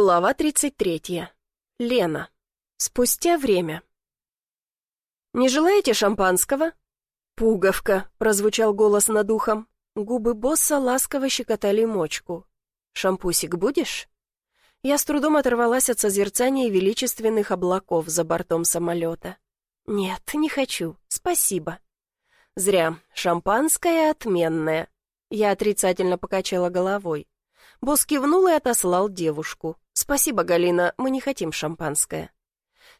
Глава 33. Лена. Спустя время. «Не желаете шампанского?» «Пуговка», — прозвучал голос над ухом. Губы босса ласково щекотали мочку. «Шампусик будешь?» Я с трудом оторвалась от созерцания величественных облаков за бортом самолета. «Нет, не хочу, спасибо». «Зря. Шампанское отменное». Я отрицательно покачала головой. Босс кивнул и отослал девушку. «Спасибо, Галина, мы не хотим шампанское».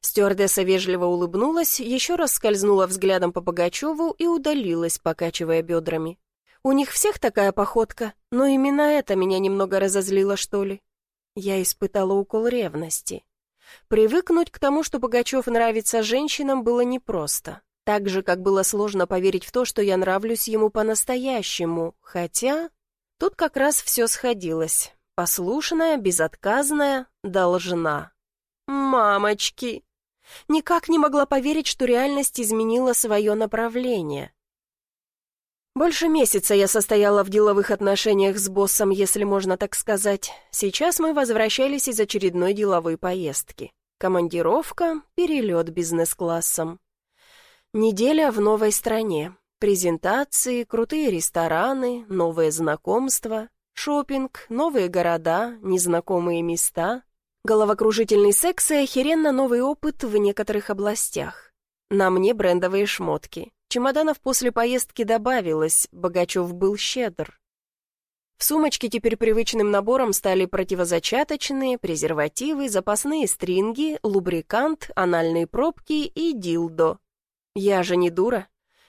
Стюардесса вежливо улыбнулась, еще раз скользнула взглядом по Пугачеву и удалилась, покачивая бедрами. «У них всех такая походка, но именно это меня немного разозлило, что ли?» Я испытала укол ревности. Привыкнуть к тому, что Пугачев нравится женщинам, было непросто. Так же, как было сложно поверить в то, что я нравлюсь ему по-настоящему, хотя... Тут как раз все сходилось. Послушная, безотказная, должна. Мамочки! Никак не могла поверить, что реальность изменила свое направление. Больше месяца я состояла в деловых отношениях с боссом, если можно так сказать. Сейчас мы возвращались из очередной деловой поездки. Командировка, перелет бизнес-классом. Неделя в новой стране. Презентации, крутые рестораны, новые знакомства, шопинг, новые города, незнакомые места, головокружительный секс и охеренно новый опыт в некоторых областях. На мне брендовые шмотки. Чемоданов после поездки добавилось, Богачев был щедр. В сумочке теперь привычным набором стали противозачаточные, презервативы, запасные стринги, лубрикант, анальные пробки и дилдо. Я же не дура.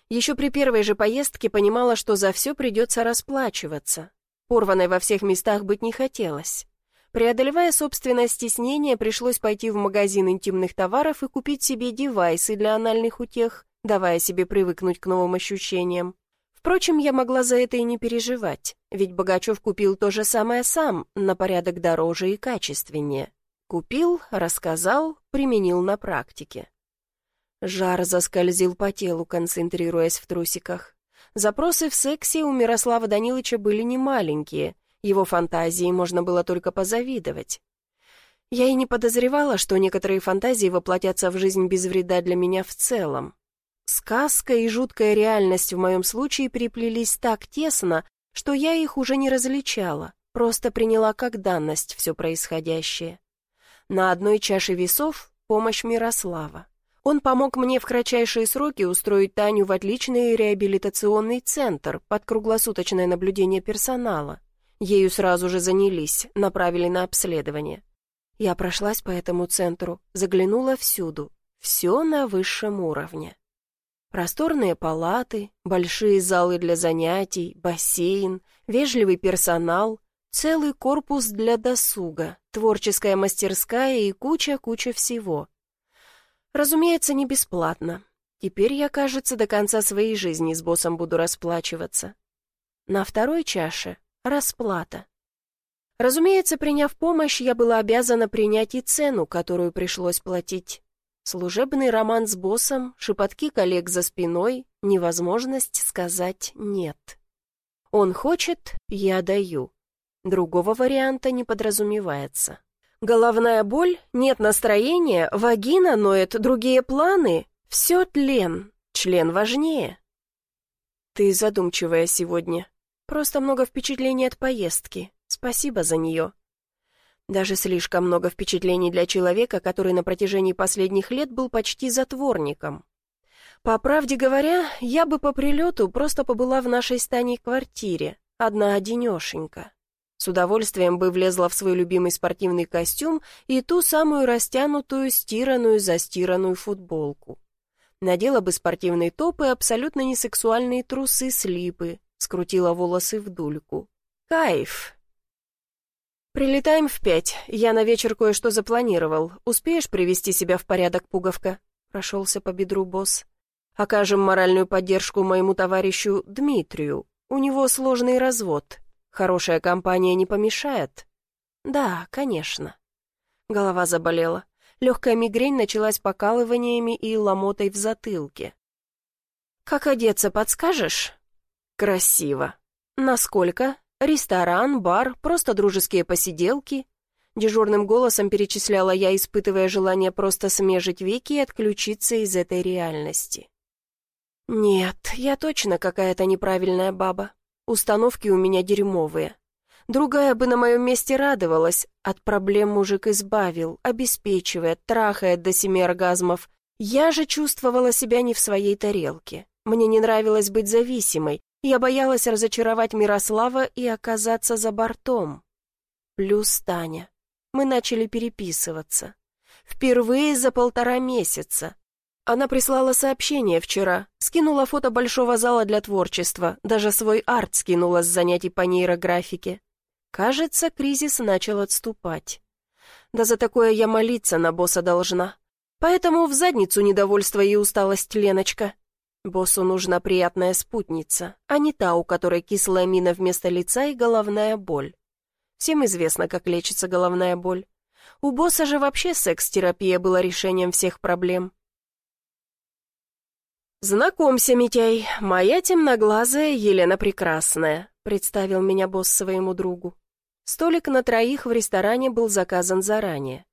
Еще при первой же поездке понимала, что за все придется расплачиваться. Порванной во всех местах быть не хотелось. Преодолевая собственное стеснение, пришлось пойти в магазин интимных товаров и купить себе девайсы для анальных утех, давая себе привыкнуть к новым ощущениям. Впрочем, я могла за это и не переживать, ведь Богачев купил то же самое сам, на порядок дороже и качественнее. Купил, рассказал, применил на практике. Жар заскользил по телу, концентрируясь в трусиках. Запросы в сексе у Мирослава Даниловича были немаленькие, его фантазии можно было только позавидовать. Я и не подозревала, что некоторые фантазии воплотятся в жизнь без вреда для меня в целом. Сказка и жуткая реальность в моем случае переплелись так тесно, что я их уже не различала, просто приняла как данность все происходящее. На одной чаше весов — помощь Мирослава. Он помог мне в кратчайшие сроки устроить Таню в отличный реабилитационный центр под круглосуточное наблюдение персонала. Ею сразу же занялись, направили на обследование. Я прошлась по этому центру, заглянула всюду. Все на высшем уровне. Просторные палаты, большие залы для занятий, бассейн, вежливый персонал, целый корпус для досуга, творческая мастерская и куча-куча всего. Разумеется, не бесплатно. Теперь я, кажется, до конца своей жизни с боссом буду расплачиваться. На второй чаше — расплата. Разумеется, приняв помощь, я была обязана принять и цену, которую пришлось платить. Служебный роман с боссом, шепотки коллег за спиной, невозможность сказать «нет». Он хочет, я даю. Другого варианта не подразумевается. Головная боль, нет настроения, вагина ноет, другие планы. Все тлен, член важнее. Ты задумчивая сегодня. Просто много впечатлений от поездки. Спасибо за нее. Даже слишком много впечатлений для человека, который на протяжении последних лет был почти затворником. По правде говоря, я бы по прилету просто побыла в нашей стане квартире, одна-одинешенька. С удовольствием бы влезла в свой любимый спортивный костюм и ту самую растянутую, стиранную, застиранную футболку. Надела бы спортивный топ и абсолютно несексуальные трусы-слипы, скрутила волосы в дульку. Кайф! «Прилетаем в пять. Я на вечер кое-что запланировал. Успеешь привести себя в порядок, пуговка?» Прошелся по бедру босс. «Окажем моральную поддержку моему товарищу Дмитрию. У него сложный развод. Хорошая компания не помешает? Да, конечно. Голова заболела. Легкая мигрень началась покалываниями и ломотой в затылке. «Как одеться, подскажешь?» «Красиво. Насколько? Ресторан, бар, просто дружеские посиделки?» Дежурным голосом перечисляла я, испытывая желание просто смежить веки и отключиться из этой реальности. Нет, я точно какая-то неправильная баба. Установки у меня дерьмовые. Другая бы на моем месте радовалась, от проблем мужик избавил, обеспечивает, трахает до семи оргазмов. Я же чувствовала себя не в своей тарелке. Мне не нравилось быть зависимой, я боялась разочаровать Мирослава и оказаться за бортом. Плюс Таня. Мы начали переписываться. Впервые за полтора месяца. Она прислала сообщение вчера, скинула фото большого зала для творчества, даже свой арт скинула с занятий по нейрографике. Кажется, кризис начал отступать. Да за такое я молиться на босса должна. Поэтому в задницу недовольство и усталость, Леночка. Боссу нужна приятная спутница, а не та, у которой кислая мина вместо лица и головная боль. Всем известно, как лечится головная боль. У босса же вообще секс-терапия была решением всех проблем. «Знакомься, Митяй, моя темноглазая Елена Прекрасная», представил меня босс своему другу. Столик на троих в ресторане был заказан заранее.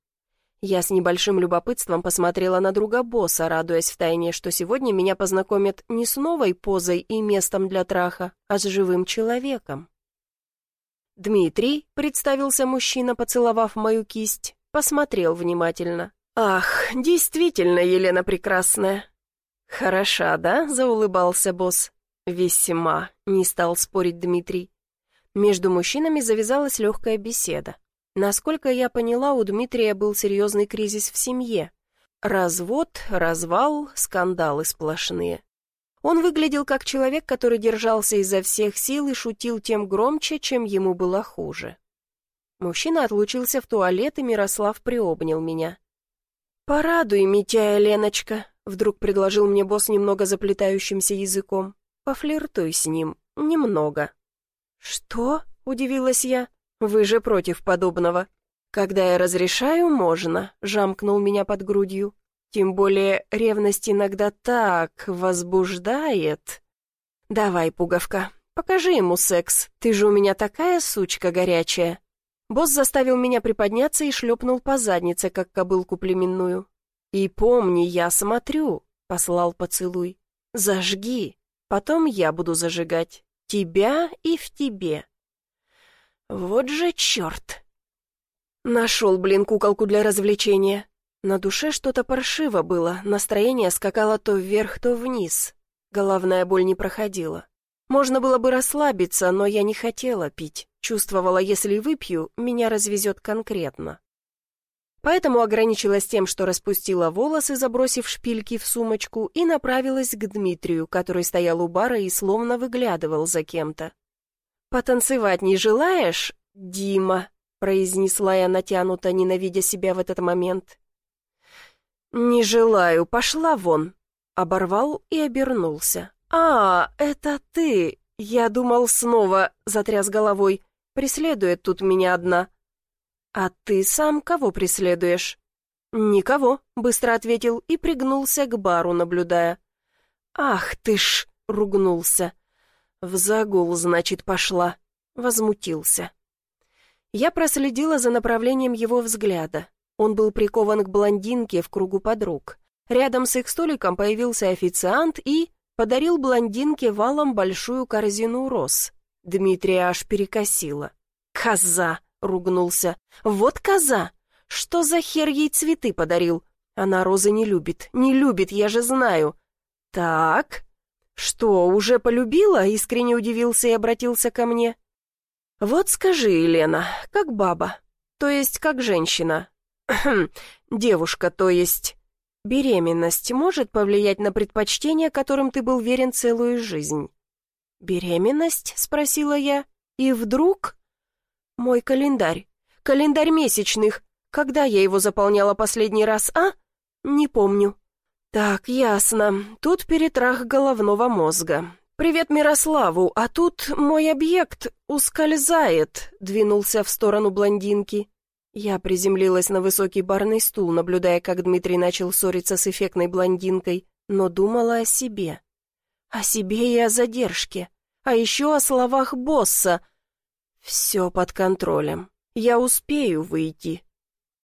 Я с небольшим любопытством посмотрела на друга босса, радуясь втайне, что сегодня меня познакомят не с новой позой и местом для траха, а с живым человеком. «Дмитрий», — представился мужчина, поцеловав мою кисть, посмотрел внимательно. «Ах, действительно, Елена Прекрасная!» «Хороша, да?» — заулыбался босс. «Весьма», — не стал спорить Дмитрий. Между мужчинами завязалась легкая беседа. Насколько я поняла, у Дмитрия был серьезный кризис в семье. Развод, развал, скандалы сплошные. Он выглядел как человек, который держался изо всех сил и шутил тем громче, чем ему было хуже. Мужчина отлучился в туалет, и Мирослав приобнял меня. «Порадуй Митяя, Леночка», — вдруг предложил мне босс немного заплетающимся языком. «Пофлиртуй с ним. Немного». «Что?» — удивилась я. «Вы же против подобного». «Когда я разрешаю, можно», — жамкнул меня под грудью. «Тем более ревность иногда так возбуждает». «Давай, пуговка, покажи ему секс, ты же у меня такая сучка горячая». Босс заставил меня приподняться и шлепнул по заднице, как кобылку племенную. «И помни, я смотрю», — послал поцелуй. «Зажги, потом я буду зажигать» тебя и в тебе. Вот же черт! Нашел, блин, куколку для развлечения. На душе что-то паршиво было, настроение скакало то вверх, то вниз. Головная боль не проходила. Можно было бы расслабиться, но я не хотела пить. Чувствовала, если выпью, меня развезет конкретно. Поэтому ограничилась тем, что распустила волосы, забросив шпильки в сумочку, и направилась к Дмитрию, который стоял у бара и словно выглядывал за кем-то. «Потанцевать не желаешь, Дима?» — произнесла я натянуто, ненавидя себя в этот момент. «Не желаю, пошла вон!» — оборвал и обернулся. «А, это ты! Я думал снова», — затряс головой. «Преследует тут меня одна». «А ты сам кого преследуешь?» «Никого», — быстро ответил и пригнулся к бару, наблюдая. «Ах ты ж!» — ругнулся. «В загул, значит, пошла». Возмутился. Я проследила за направлением его взгляда. Он был прикован к блондинке в кругу подруг. Рядом с их столиком появился официант и подарил блондинке валом большую корзину роз. Дмитрия аж перекосила. «Коза!» — ругнулся. «Вот коза! Что за хер ей цветы подарил? Она розы не любит, не любит, я же знаю». «Так...» «Что, уже полюбила?» — искренне удивился и обратился ко мне. «Вот скажи, Елена, как баба, то есть как женщина, девушка, то есть...» «Беременность может повлиять на предпочтения, которым ты был верен целую жизнь?» «Беременность?» — спросила я. «И вдруг...» «Мой календарь. Календарь месячных. Когда я его заполняла последний раз, а? Не помню». «Так, ясно. Тут перетрах головного мозга. Привет Мирославу, а тут мой объект ускользает», — двинулся в сторону блондинки. Я приземлилась на высокий барный стул, наблюдая, как Дмитрий начал ссориться с эффектной блондинкой, но думала о себе. О себе и о задержке. А еще о словах босса — «Все под контролем. Я успею выйти.